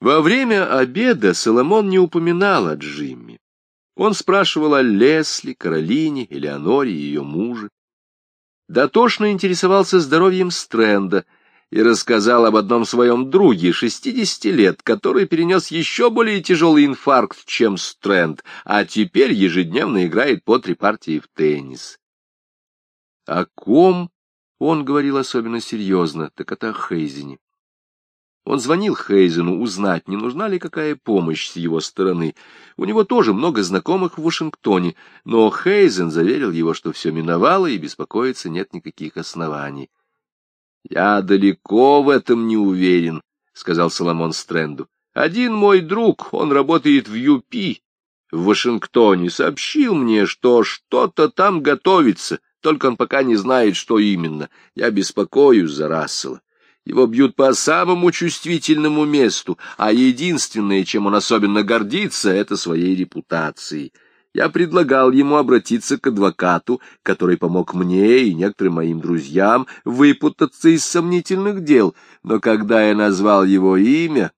Во время обеда Соломон не упоминал о Джимми. Он спрашивал о Лесли, Каролине, Элеоноре и ее муже. Дотошно интересовался здоровьем Стрэнда и рассказал об одном своем друге, 60 лет, который перенес еще более тяжелый инфаркт, чем Стрэнд, а теперь ежедневно играет по три партии в теннис. О ком он говорил особенно серьезно, так это о Хейзене. Он звонил Хейзену узнать, не нужна ли какая помощь с его стороны. У него тоже много знакомых в Вашингтоне, но Хейзен заверил его, что все миновало и беспокоиться нет никаких оснований. — Я далеко в этом не уверен, — сказал Соломон Стрэнду. — Один мой друг, он работает в ЮПИ в Вашингтоне, сообщил мне, что что-то там готовится, только он пока не знает, что именно. Я беспокоюсь за Рассела. Его бьют по самому чувствительному месту, а единственное, чем он особенно гордится, это своей репутацией. Я предлагал ему обратиться к адвокату, который помог мне и некоторым моим друзьям выпутаться из сомнительных дел, но когда я назвал его имя,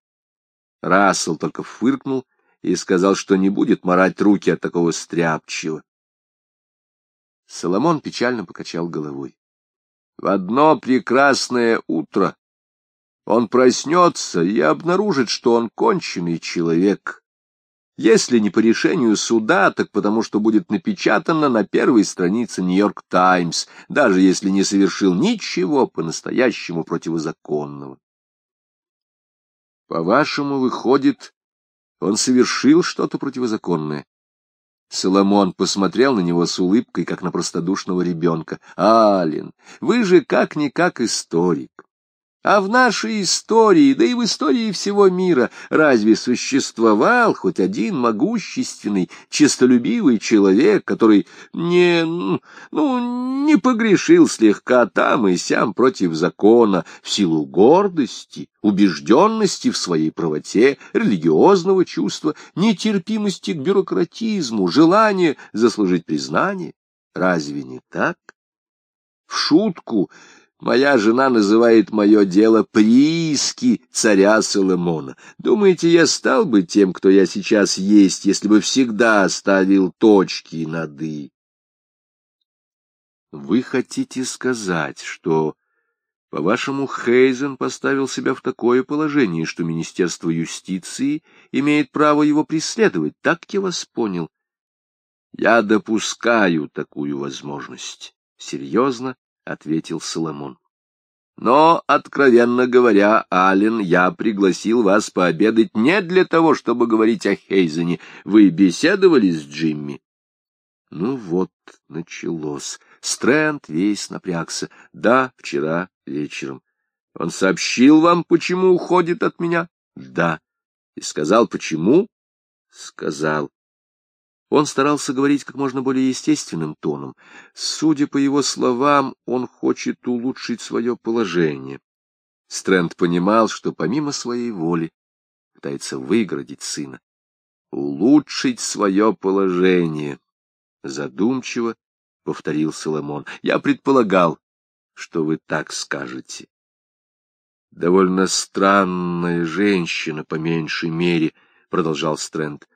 Рассел только фыркнул и сказал, что не будет морать руки от такого стряпчего. Соломон печально покачал головой. В одно прекрасное утро он проснется и обнаружит, что он конченый человек. Если не по решению суда, так потому что будет напечатано на первой странице «Нью-Йорк Таймс», даже если не совершил ничего по-настоящему противозаконного. По-вашему, выходит, он совершил что-то противозаконное? Соломон посмотрел на него с улыбкой, как на простодушного ребенка. «Ален, вы же как-никак историк. А в нашей истории, да и в истории всего мира, разве существовал хоть один могущественный, честолюбивый человек, который не, ну, не погрешил слегка там и сям против закона в силу гордости, убежденности в своей правоте, религиозного чувства, нетерпимости к бюрократизму, желания заслужить признание? Разве не так? В шутку Моя жена называет мое дело прииски царя Соломона. Думаете, я стал бы тем, кто я сейчас есть, если бы всегда ставил точки над «и»? Вы хотите сказать, что, по-вашему, Хейзен поставил себя в такое положение, что Министерство юстиции имеет право его преследовать? Так я вас понял. Я допускаю такую возможность. Серьезно ответил Соломон. Но, откровенно говоря, Ален, я пригласил вас пообедать не для того, чтобы говорить о Хейзене. Вы беседовали с Джимми? Ну вот, началось. Стрэнд весь напрягся. Да, вчера вечером. Он сообщил вам, почему уходит от меня? Да. И сказал, почему? Сказал. Он старался говорить как можно более естественным тоном. Судя по его словам, он хочет улучшить свое положение. Стрэнд понимал, что помимо своей воли пытается выгородить сына. «Улучшить свое положение», — задумчиво повторил Соломон. «Я предполагал, что вы так скажете». «Довольно странная женщина, по меньшей мере», — продолжал Стрэнд.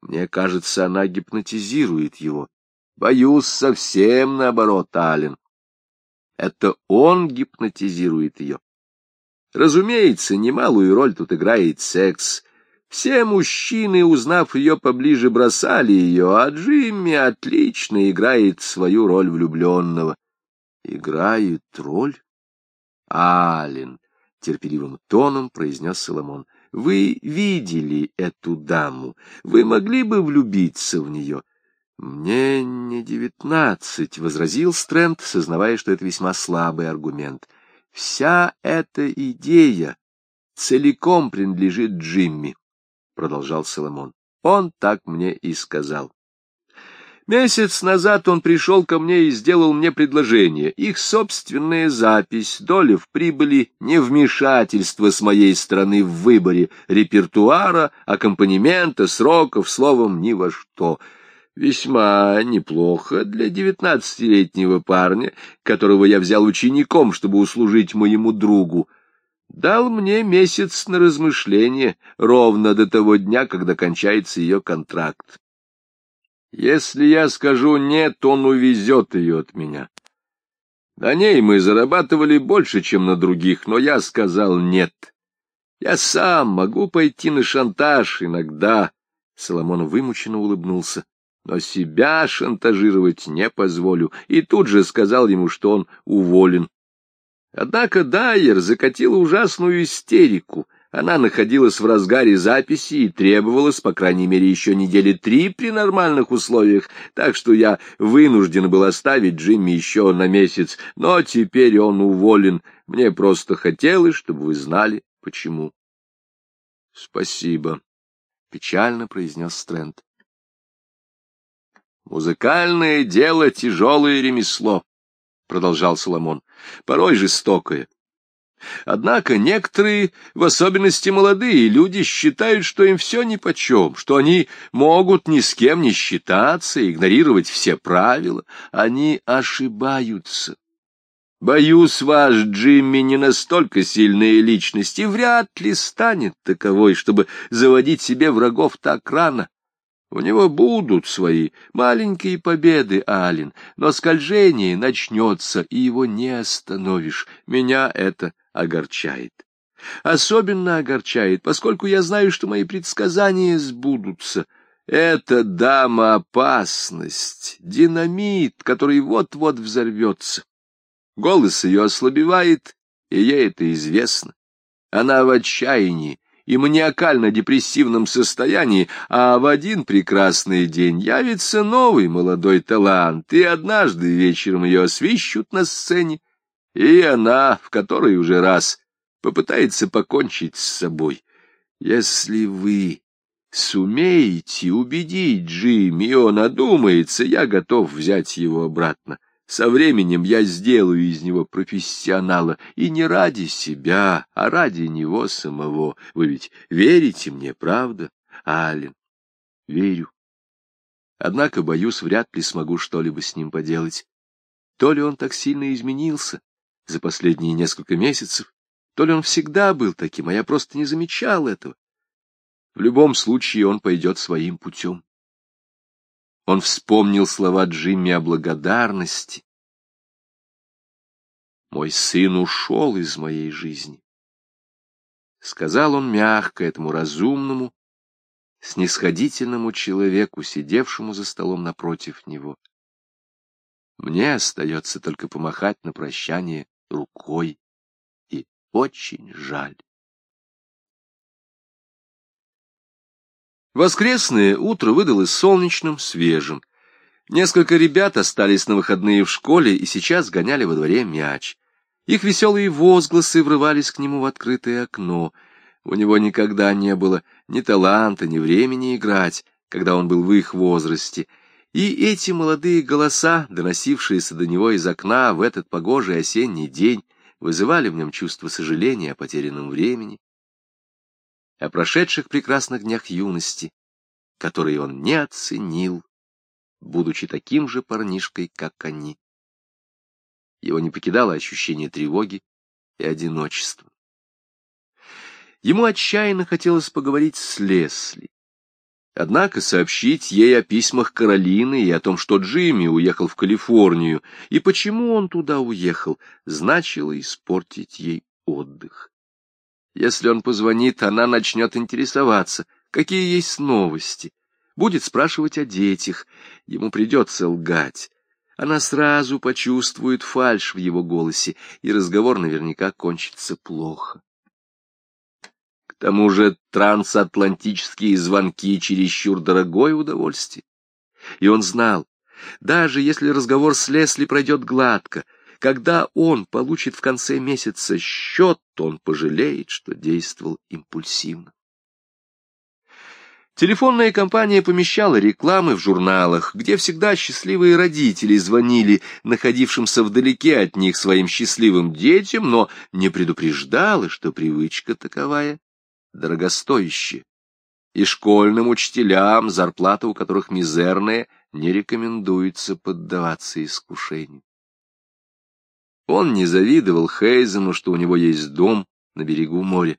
Мне кажется, она гипнотизирует его. Боюсь, совсем наоборот, Ален. Это он гипнотизирует ее. Разумеется, немалую роль тут играет секс. Все мужчины, узнав ее поближе, бросали ее, а Джимми отлично играет свою роль влюбленного. Играет роль? Ален, терпеливым тоном произнес Соломон. Вы видели эту даму. Вы могли бы влюбиться в нее? — Мне не девятнадцать, — возразил Стрэнд, сознавая, что это весьма слабый аргумент. — Вся эта идея целиком принадлежит Джимми, — продолжал Соломон. Он так мне и сказал. Месяц назад он пришел ко мне и сделал мне предложение. Их собственная запись, доля в прибыли, невмешательство с моей стороны в выборе репертуара, аккомпанемента, сроков, словом, ни во что. Весьма неплохо для девятнадцатилетнего парня, которого я взял учеником, чтобы услужить моему другу. дал мне месяц на размышление, ровно до того дня, когда кончается ее контракт. Если я скажу «нет», он увезет ее от меня. На ней мы зарабатывали больше, чем на других, но я сказал «нет». Я сам могу пойти на шантаж иногда. Соломон вымученно улыбнулся. Но себя шантажировать не позволю, и тут же сказал ему, что он уволен. Однако Дайер закатила ужасную истерику. Она находилась в разгаре записи и требовалась, по крайней мере, еще недели три при нормальных условиях, так что я вынужден был оставить Джимми еще на месяц, но теперь он уволен. Мне просто хотелось, чтобы вы знали, почему. — Спасибо, — печально произнес Стрэнд. Музыкальное дело — тяжелое ремесло продолжал Соломон, — порой жестокое. Однако некоторые, в особенности молодые люди, считают, что им все нипочем, что они могут ни с кем не считаться, игнорировать все правила. Они ошибаются. Боюсь, ваш Джимми не настолько сильная личность и вряд ли станет таковой, чтобы заводить себе врагов так рано. У него будут свои маленькие победы, Алин, но скольжение начнется, и его не остановишь. Меня это огорчает. Особенно огорчает, поскольку я знаю, что мои предсказания сбудутся. Это дама опасность, динамит, который вот-вот взорвется. Голос ее ослабевает, и ей это известно. Она в отчаянии, и маниакально-депрессивном состоянии, а в один прекрасный день явится новый молодой талант, и однажды вечером ее освищут на сцене, и она, в которой уже раз, попытается покончить с собой. Если вы сумеете убедить Джимми, он одумается, я готов взять его обратно. Со временем я сделаю из него профессионала, и не ради себя, а ради него самого. Вы ведь верите мне, правда, Аллен? Верю. Однако, боюсь, вряд ли смогу что-либо с ним поделать. То ли он так сильно изменился за последние несколько месяцев, то ли он всегда был таким, а я просто не замечал этого. В любом случае он пойдет своим путем. Он вспомнил слова Джимми о благодарности. «Мой сын ушел из моей жизни», — сказал он мягко этому разумному, снисходительному человеку, сидевшему за столом напротив него. Мне остается только помахать на прощание рукой, и очень жаль. Воскресное утро выдалось солнечным, свежим. Несколько ребят остались на выходные в школе и сейчас гоняли во дворе мяч. Их веселые возгласы врывались к нему в открытое окно. У него никогда не было ни таланта, ни времени играть, когда он был в их возрасте. И эти молодые голоса, доносившиеся до него из окна в этот погожий осенний день, вызывали в нем чувство сожаления о потерянном времени, о прошедших прекрасных днях юности, которые он не оценил, будучи таким же парнишкой, как они. Его не покидало ощущение тревоги и одиночества. Ему отчаянно хотелось поговорить с Лесли. Однако сообщить ей о письмах Каролины и о том, что Джимми уехал в Калифорнию, и почему он туда уехал, значило испортить ей отдых. Если он позвонит, она начнет интересоваться, какие есть новости, будет спрашивать о детях, ему придется лгать. Она сразу почувствует фальшь в его голосе, и разговор наверняка кончится плохо. К тому же трансатлантические звонки чересчур дорогое удовольствие. И он знал, даже если разговор с Лесли пройдет гладко — когда он получит в конце месяца счет, то он пожалеет, что действовал импульсивно. Телефонная компания помещала рекламы в журналах, где всегда счастливые родители звонили находившимся вдалеке от них своим счастливым детям, но не предупреждала, что привычка таковая дорогостоящая. И школьным учителям, зарплата у которых мизерная, не рекомендуется поддаваться искушению. Он не завидовал Хейзену, что у него есть дом на берегу моря.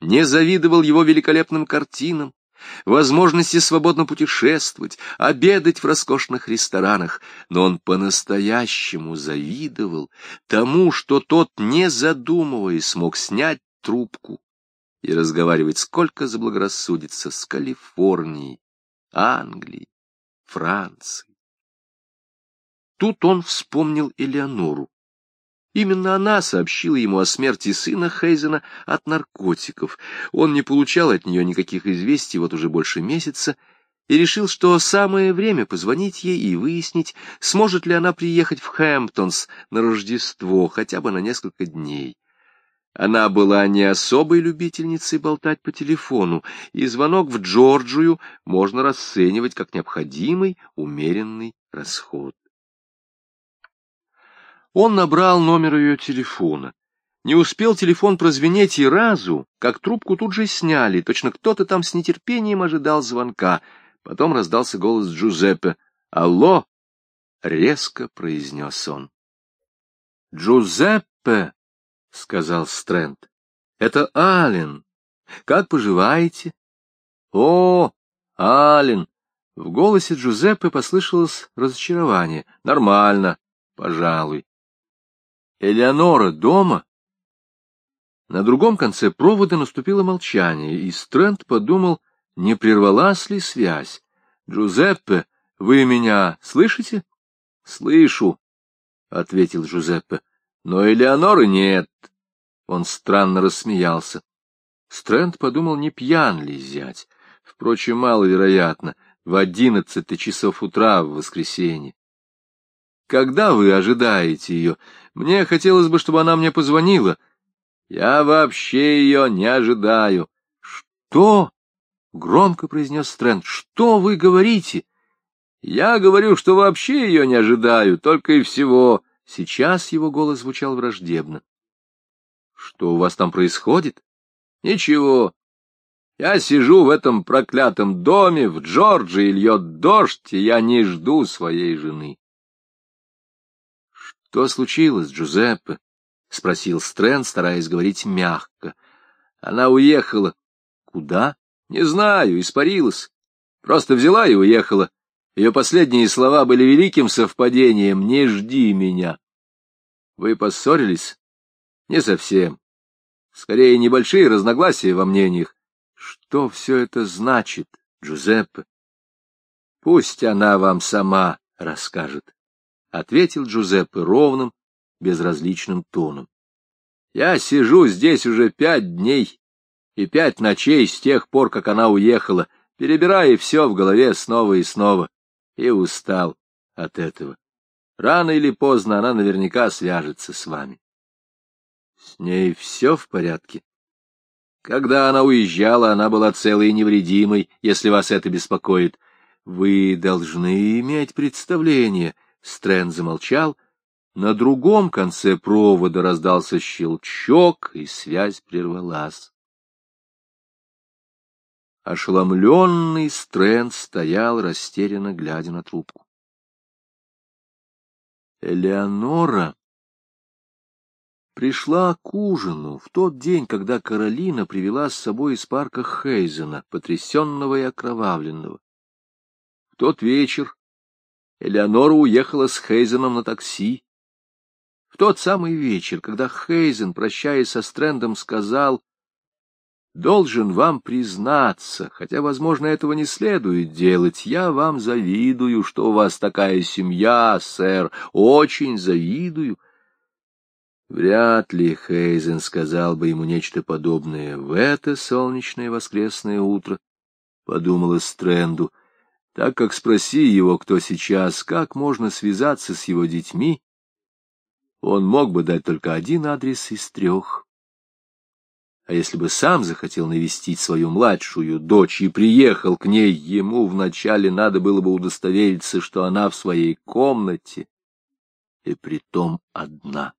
Не завидовал его великолепным картинам, возможности свободно путешествовать, обедать в роскошных ресторанах, но он по-настоящему завидовал тому, что тот, не задумываясь, смог снять трубку и разговаривать сколько заблагорассудится с Калифорнией, Англией, Францией. Тут он вспомнил Элеонору. Именно она сообщила ему о смерти сына Хейзена от наркотиков. Он не получал от нее никаких известий вот уже больше месяца и решил, что самое время позвонить ей и выяснить, сможет ли она приехать в Хэмптонс на Рождество хотя бы на несколько дней. Она была не особой любительницей болтать по телефону, и звонок в Джорджию можно расценивать как необходимый, умеренный расход. Он набрал номер ее телефона. Не успел телефон прозвенеть и разу, как трубку тут же сняли, точно кто-то там с нетерпением ожидал звонка. Потом раздался голос Джузеппе. «Алло!» — резко произнес он. «Джузеппе!» — сказал Стрэнд. «Это Ален. Как поживаете?» «О, Ален!» В голосе Джузеппе послышалось разочарование. «Нормально, пожалуй». Элеонора дома? На другом конце провода наступило молчание, и Стрэнд подумал, не прервалась ли связь. «Джузеппе, вы меня слышите?» «Слышу», — ответил Джузеппе. «Но Элеоноры нет». Он странно рассмеялся. Стрэнд подумал, не пьян ли зять. Впрочем, маловероятно, в одиннадцать часов утра в воскресенье. Когда вы ожидаете ее? Мне хотелось бы, чтобы она мне позвонила. Я вообще ее не ожидаю. Что? Громко произнес Стрэнд. Что вы говорите? Я говорю, что вообще ее не ожидаю, только и всего. Сейчас его голос звучал враждебно. Что у вас там происходит? Ничего. Я сижу в этом проклятом доме, в Джорджии льет дождь, и я не жду своей жены. — Что случилось, Джузеппе? — спросил Стрэн, стараясь говорить мягко. Она уехала. — Куда? — Не знаю, испарилась. Просто взяла и уехала. Ее последние слова были великим совпадением «Не жди меня». — Вы поссорились? — Не совсем. Скорее, небольшие разногласия во мнениях. Что все это значит, Джузеппе? Пусть она вам сама расскажет. — ответил Джузеппе ровным, безразличным тоном. — Я сижу здесь уже пять дней и пять ночей с тех пор, как она уехала, перебирая все в голове снова и снова, и устал от этого. Рано или поздно она наверняка свяжется с вами. С ней все в порядке. Когда она уезжала, она была целой и невредимой, если вас это беспокоит. Вы должны иметь представление — Стрэн замолчал. На другом конце провода раздался щелчок, и связь прервалась. Ошеломленный Стрэн стоял, растерянно глядя на трубку. Элеонора пришла к ужину в тот день, когда Каролина привела с собой из парка Хейзена, потрясенного и окровавленного. В тот вечер Элеонора уехала с Хейзеном на такси. В тот самый вечер, когда Хейзен, прощаясь со Стрэндом, сказал, «Должен вам признаться, хотя, возможно, этого не следует делать, я вам завидую, что у вас такая семья, сэр, очень завидую». Вряд ли Хейзен сказал бы ему нечто подобное в это солнечное воскресное утро, — подумала Стрэнду, — так как спроси его, кто сейчас, как можно связаться с его детьми, он мог бы дать только один адрес из трех. А если бы сам захотел навестить свою младшую дочь и приехал к ней, ему вначале надо было бы удостовериться, что она в своей комнате, и притом одна.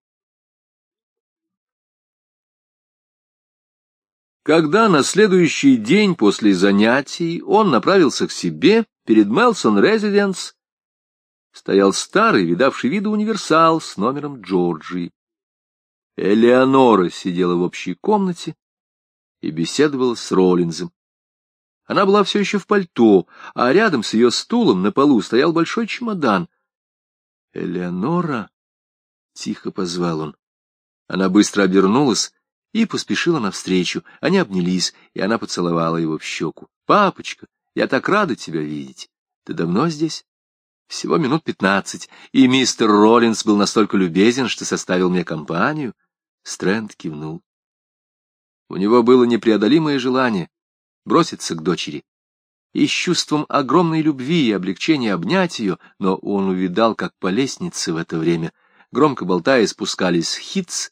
Когда на следующий день после занятий он направился к себе, перед Мелсон Резиденс стоял старый, видавший виду универсал с номером Джорджии. Элеонора сидела в общей комнате и беседовала с Роллинзом. Она была все еще в пальто, а рядом с ее стулом на полу стоял большой чемодан. «Элеонора!» — тихо позвал он. Она быстро обернулась и поспешила навстречу. Они обнялись, и она поцеловала его в щеку. «Папочка, я так рада тебя видеть. Ты давно здесь?» «Всего минут пятнадцать, и мистер Роллинс был настолько любезен, что составил мне компанию». Стрэнд кивнул. У него было непреодолимое желание броситься к дочери и с чувством огромной любви и облегчения обнять ее, но он увидал, как по лестнице в это время, громко болтая, спускались Хитц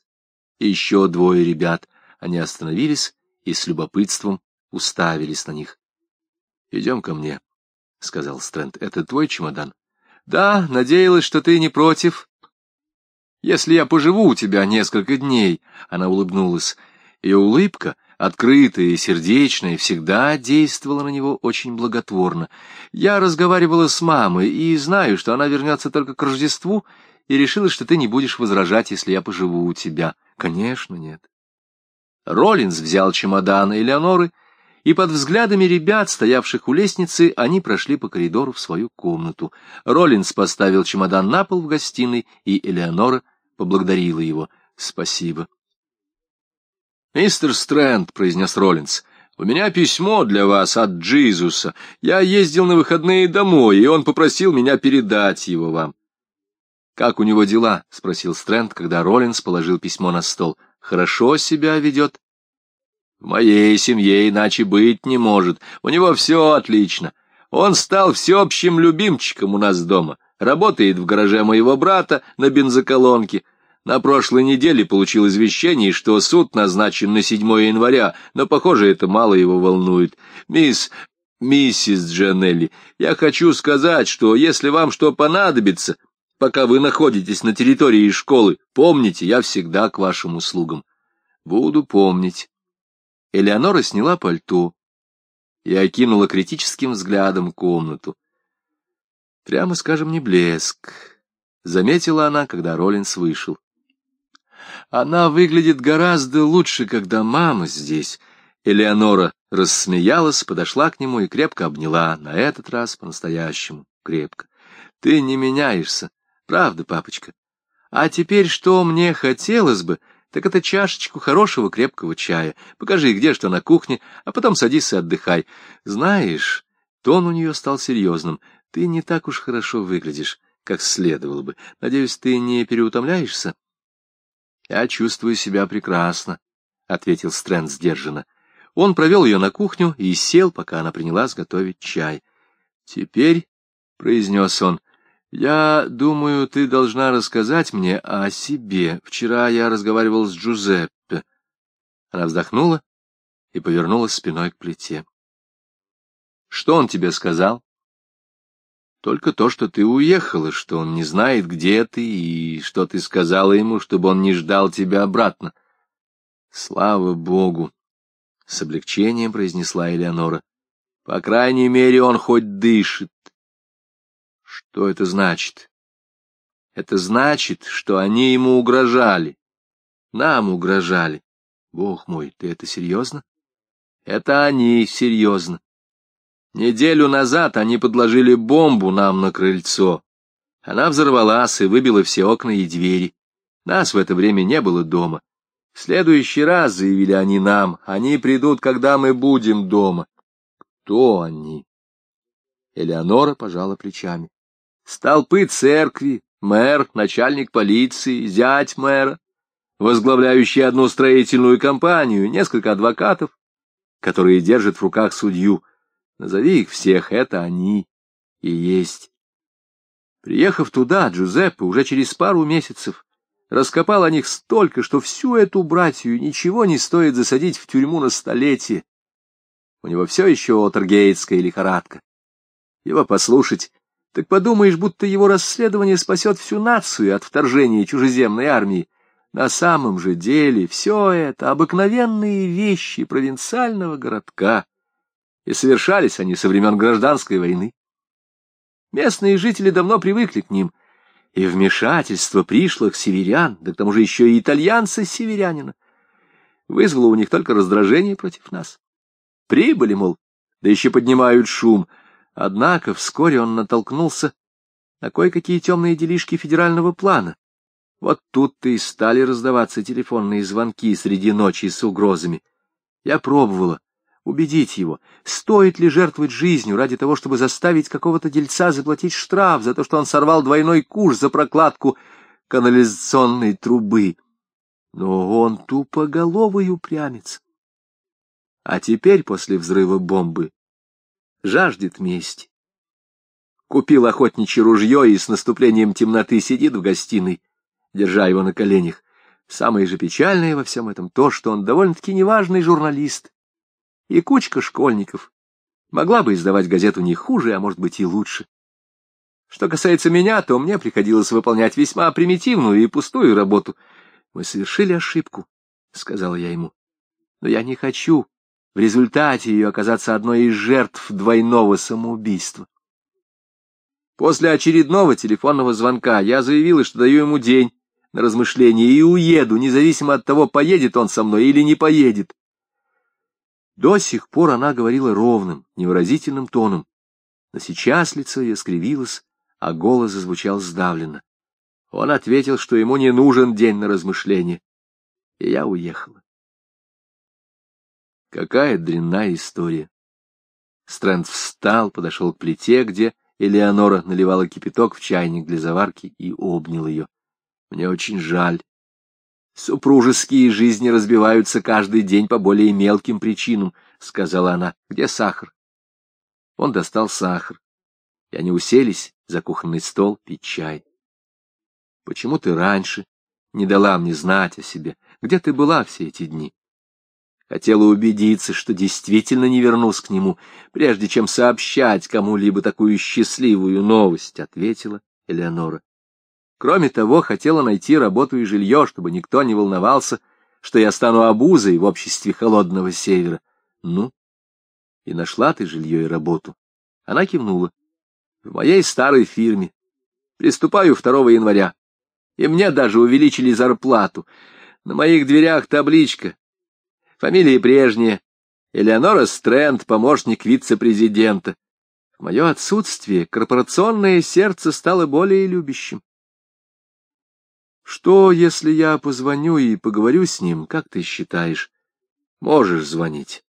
и еще двое ребят. Они остановились и с любопытством уставились на них. — Идем ко мне, — сказал Стрэнд. — Это твой чемодан? — Да, надеялась, что ты не против. — Если я поживу у тебя несколько дней, — она улыбнулась. Ее улыбка открытая и сердечная, всегда действовала на него очень благотворно. Я разговаривала с мамой и знаю, что она вернется только к Рождеству, и решила, что ты не будешь возражать, если я поживу у тебя. Конечно, нет. Роллинс взял чемодан Элеоноры, и под взглядами ребят, стоявших у лестницы, они прошли по коридору в свою комнату. Роллинс поставил чемодан на пол в гостиной, и Элеонора поблагодарила его. «Спасибо». «Мистер Стрэнд», — произнес Роллинс, — «у меня письмо для вас от Джизуса. Я ездил на выходные домой, и он попросил меня передать его вам». «Как у него дела?» — спросил Стрэнд, когда Роллинс положил письмо на стол. «Хорошо себя ведет?» «В моей семье иначе быть не может. У него все отлично. Он стал всеобщим любимчиком у нас дома. Работает в гараже моего брата на бензоколонке. На прошлой неделе получил извещение, что суд назначен на 7 января, но, похоже, это мало его волнует. Мисс... Миссис Джанелли, я хочу сказать, что если вам что понадобится, пока вы находитесь на территории школы, помните, я всегда к вашим услугам. Буду помнить. Элеонора сняла пальто и окинула критическим взглядом комнату. Прямо скажем, не блеск. Заметила она, когда Роллинс вышел. Она выглядит гораздо лучше, когда мама здесь. Элеонора рассмеялась, подошла к нему и крепко обняла, на этот раз по-настоящему крепко. Ты не меняешься, правда, папочка? А теперь что мне хотелось бы, так это чашечку хорошего крепкого чая. Покажи, где что на кухне, а потом садись и отдыхай. Знаешь, тон у нее стал серьезным. Ты не так уж хорошо выглядишь, как следовало бы. Надеюсь, ты не переутомляешься? «Я чувствую себя прекрасно», — ответил Стрэнд сдержанно. Он провел ее на кухню и сел, пока она принялась готовить чай. «Теперь», — произнес он, — «я думаю, ты должна рассказать мне о себе. Вчера я разговаривал с Джузеппе». Она вздохнула и повернулась спиной к плите. «Что он тебе сказал?» Только то, что ты уехала, что он не знает, где ты, и что ты сказала ему, чтобы он не ждал тебя обратно. Слава Богу! — с облегчением произнесла Элеонора. По крайней мере, он хоть дышит. Что это значит? Это значит, что они ему угрожали. Нам угрожали. Бог мой, ты это серьезно? Это они серьезно. Неделю назад они подложили бомбу нам на крыльцо. Она взорвалась и выбила все окна и двери. Нас в это время не было дома. В следующий раз, заявили они нам, они придут, когда мы будем дома. Кто они? Элеонора пожала плечами. Столпы церкви, мэр, начальник полиции, зять мэра, возглавляющий одну строительную компанию, несколько адвокатов, которые держат в руках судью. Назови их всех, это они и есть. Приехав туда, Джузеппе уже через пару месяцев раскопал о них столько, что всю эту братью ничего не стоит засадить в тюрьму на столетие. У него все еще отергейтская лихорадка. Его послушать, так подумаешь, будто его расследование спасет всю нацию от вторжения чужеземной армии. На самом же деле все это обыкновенные вещи провинциального городка, и совершались они со времен гражданской войны. Местные жители давно привыкли к ним, и вмешательство пришлых северян, да к тому же еще и итальянца-северянина, вызвало у них только раздражение против нас. Прибыли, мол, да еще поднимают шум. Однако вскоре он натолкнулся на кое-какие темные делишки федерального плана. Вот тут-то и стали раздаваться телефонные звонки среди ночи с угрозами. Я пробовала убедить его, стоит ли жертвовать жизнью ради того, чтобы заставить какого-то дельца заплатить штраф за то, что он сорвал двойной куш за прокладку канализационной трубы. Но он тупоголовый упрямец. А теперь, после взрыва бомбы, жаждет мести. Купил охотничье ружье и с наступлением темноты сидит в гостиной, держа его на коленях. Самое же печальное во всем этом то, что он довольно-таки неважный журналист. И кучка школьников могла бы издавать газету не хуже, а может быть и лучше. Что касается меня, то мне приходилось выполнять весьма примитивную и пустую работу. Мы совершили ошибку, — сказала я ему. Но я не хочу в результате ее оказаться одной из жертв двойного самоубийства. После очередного телефонного звонка я заявила, что даю ему день на размышление и уеду, независимо от того, поедет он со мной или не поедет. До сих пор она говорила ровным, невыразительным тоном, но сейчас лицо ее скривилось, а голос зазвучал сдавленно. Он ответил, что ему не нужен день на размышление, и я уехала. Какая дрянная история. Стрэнд встал, подошел к плите, где Элеонора наливала кипяток в чайник для заварки и обнял ее. Мне очень жаль. Супружеские жизни разбиваются каждый день по более мелким причинам, — сказала она. — Где сахар? Он достал сахар, и они уселись за кухонный стол пить чай. — Почему ты раньше не дала мне знать о себе? Где ты была все эти дни? Хотела убедиться, что действительно не вернусь к нему, прежде чем сообщать кому-либо такую счастливую новость, — ответила Элеонора. Кроме того, хотела найти работу и жилье, чтобы никто не волновался, что я стану обузой в обществе холодного севера. Ну, и нашла ты жилье и работу. Она кивнула. В моей старой фирме. Приступаю 2 января. И мне даже увеличили зарплату. На моих дверях табличка. Фамилия прежняя. Элеонора Стрэнд, помощник вице-президента. В мое отсутствие корпорационное сердце стало более любящим. Что, если я позвоню и поговорю с ним, как ты считаешь? Можешь звонить.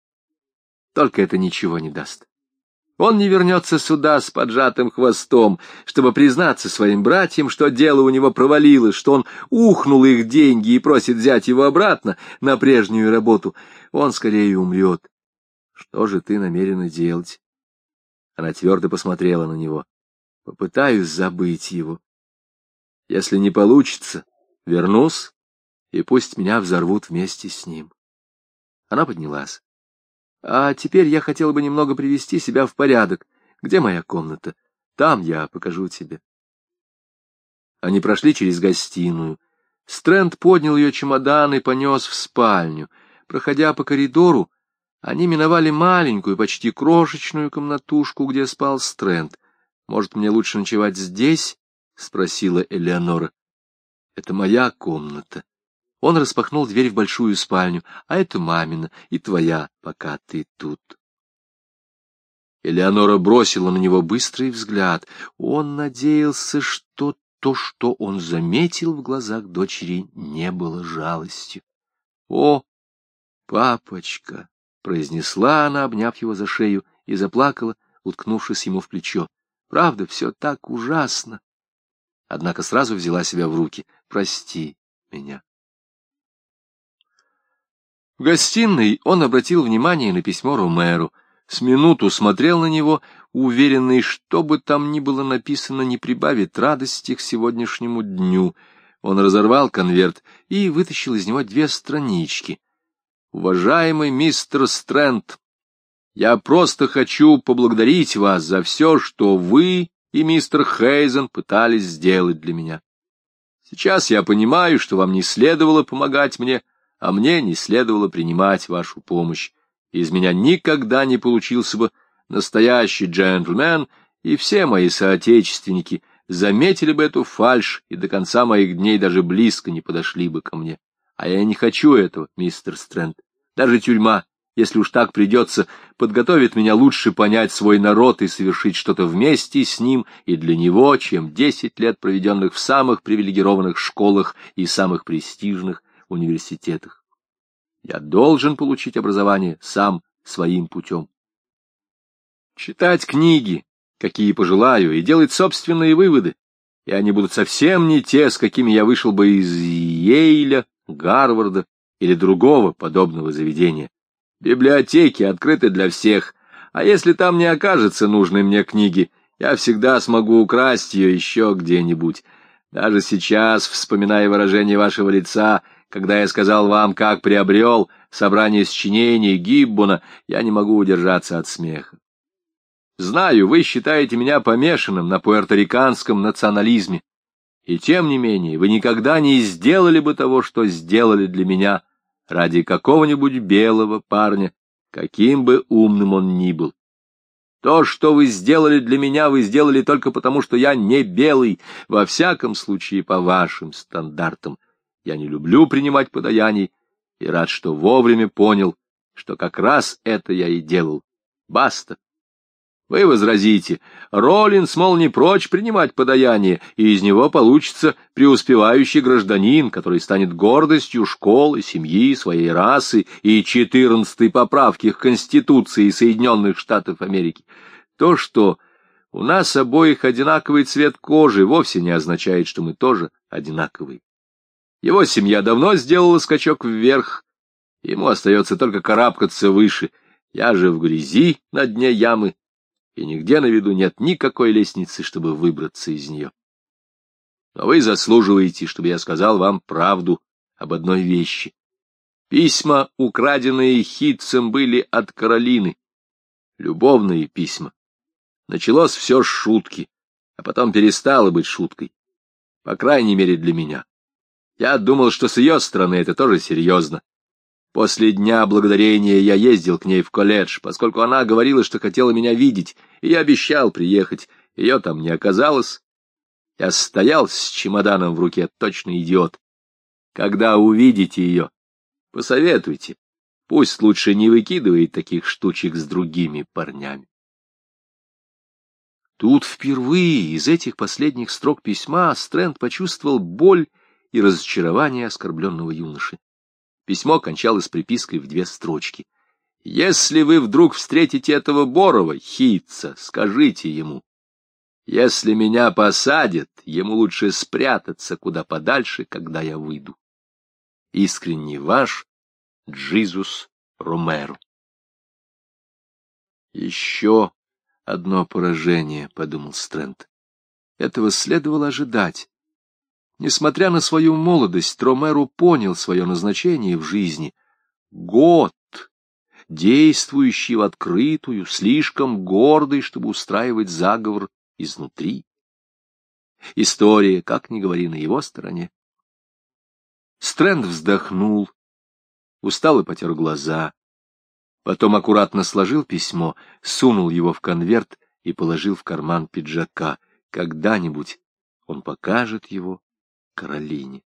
Только это ничего не даст. Он не вернется сюда с поджатым хвостом, чтобы признаться своим братьям, что дело у него провалилось, что он ухнул их деньги и просит взять его обратно на прежнюю работу. Он скорее умрет. Что же ты намерена делать? Она твердо посмотрела на него. Попытаюсь забыть его. Если не получится, вернусь, и пусть меня взорвут вместе с ним. Она поднялась. А теперь я хотела бы немного привести себя в порядок. Где моя комната? Там я покажу тебе. Они прошли через гостиную. Стрэнд поднял ее чемодан и понес в спальню. Проходя по коридору, они миновали маленькую, почти крошечную комнатушку, где спал Стрэнд. Может, мне лучше ночевать здесь? — спросила Элеонора. — Это моя комната. Он распахнул дверь в большую спальню, а это мамина и твоя, пока ты тут. Элеонора бросила на него быстрый взгляд. Он надеялся, что то, что он заметил в глазах дочери, не было жалостью. — О, папочка! — произнесла она, обняв его за шею, и заплакала, уткнувшись ему в плечо. — Правда, все так ужасно однако сразу взяла себя в руки. «Прости меня». В гостиной он обратил внимание на письмо Ромеру. С минуту смотрел на него, уверенный, что бы там ни было написано, не прибавит радости к сегодняшнему дню. Он разорвал конверт и вытащил из него две странички. «Уважаемый мистер Стрэнд, я просто хочу поблагодарить вас за все, что вы и мистер Хейзен пытались сделать для меня. Сейчас я понимаю, что вам не следовало помогать мне, а мне не следовало принимать вашу помощь. Из меня никогда не получился бы настоящий джентльмен, и все мои соотечественники заметили бы эту фальшь и до конца моих дней даже близко не подошли бы ко мне. А я не хочу этого, мистер Стрэнд. Даже тюрьма, если уж так придется, подготовит меня лучше понять свой народ и совершить что-то вместе с ним и для него, чем десять лет, проведенных в самых привилегированных школах и самых престижных университетах. Я должен получить образование сам своим путем. Читать книги, какие пожелаю, и делать собственные выводы. И они будут совсем не те, с какими я вышел бы из Йейля, Гарварда или другого подобного заведения. Библиотеки открыты для всех, а если там не окажется нужной мне книги, я всегда смогу украсть ее еще где-нибудь. Даже сейчас, вспоминая выражение вашего лица, когда я сказал вам, как приобрел собрание сочинений Гиббона, я не могу удержаться от смеха. Знаю, вы считаете меня помешанным на пуэрториканском национализме, и тем не менее вы никогда не сделали бы того, что сделали для меня, ради какого-нибудь белого парня, каким бы умным он ни был. То, что вы сделали для меня, вы сделали только потому, что я не белый, во всяком случае, по вашим стандартам. Я не люблю принимать подаяний и рад, что вовремя понял, что как раз это я и делал. Баста. Вы возразите, Роллинс, мол, не прочь принимать подаяние, и из него получится преуспевающий гражданин, который станет гордостью школы, семьи, своей расы и четырнадцатой поправки к Конституции Соединенных Штатов Америки. То, что у нас обоих одинаковый цвет кожи, вовсе не означает, что мы тоже одинаковые. Его семья давно сделала скачок вверх, ему остается только карабкаться выше. Я же в грязи на дне ямы, и нигде на виду нет никакой лестницы, чтобы выбраться из нее. Но вы заслуживаете, чтобы я сказал вам правду об одной вещи. Письма, украденные Хитцем, были от Каролины. Любовные письма. Началось все с шутки, а потом перестало быть шуткой. По крайней мере, для меня. Я думал, что с ее стороны это тоже серьезно. После Дня Благодарения я ездил к ней в колледж, поскольку она говорила, что хотела меня видеть, и я обещал приехать. Ее там не оказалось. Я стоял с чемоданом в руке, точно идиот. Когда увидите ее, посоветуйте. Пусть лучше не выкидывает таких штучек с другими парнями. Тут впервые из этих последних строк письма Стрэнд почувствовал боль и разочарование оскорбленного юноши. Письмо кончалось припиской в две строчки. «Если вы вдруг встретите этого Борова, хитца, скажите ему. Если меня посадят, ему лучше спрятаться куда подальше, когда я выйду. Искренне ваш Джизус Ромеро». «Еще одно поражение», — подумал Стрэнд. Этого следовало ожидать. Несмотря на свою молодость, Ромеру понял свое назначение в жизни. Год, действующий в открытую, слишком гордый, чтобы устраивать заговор изнутри. История, как ни говори, на его стороне. Стрэнд вздохнул, устал и потер глаза. Потом аккуратно сложил письмо, сунул его в конверт и положил в карман пиджака. Когда-нибудь он покажет его Каролине.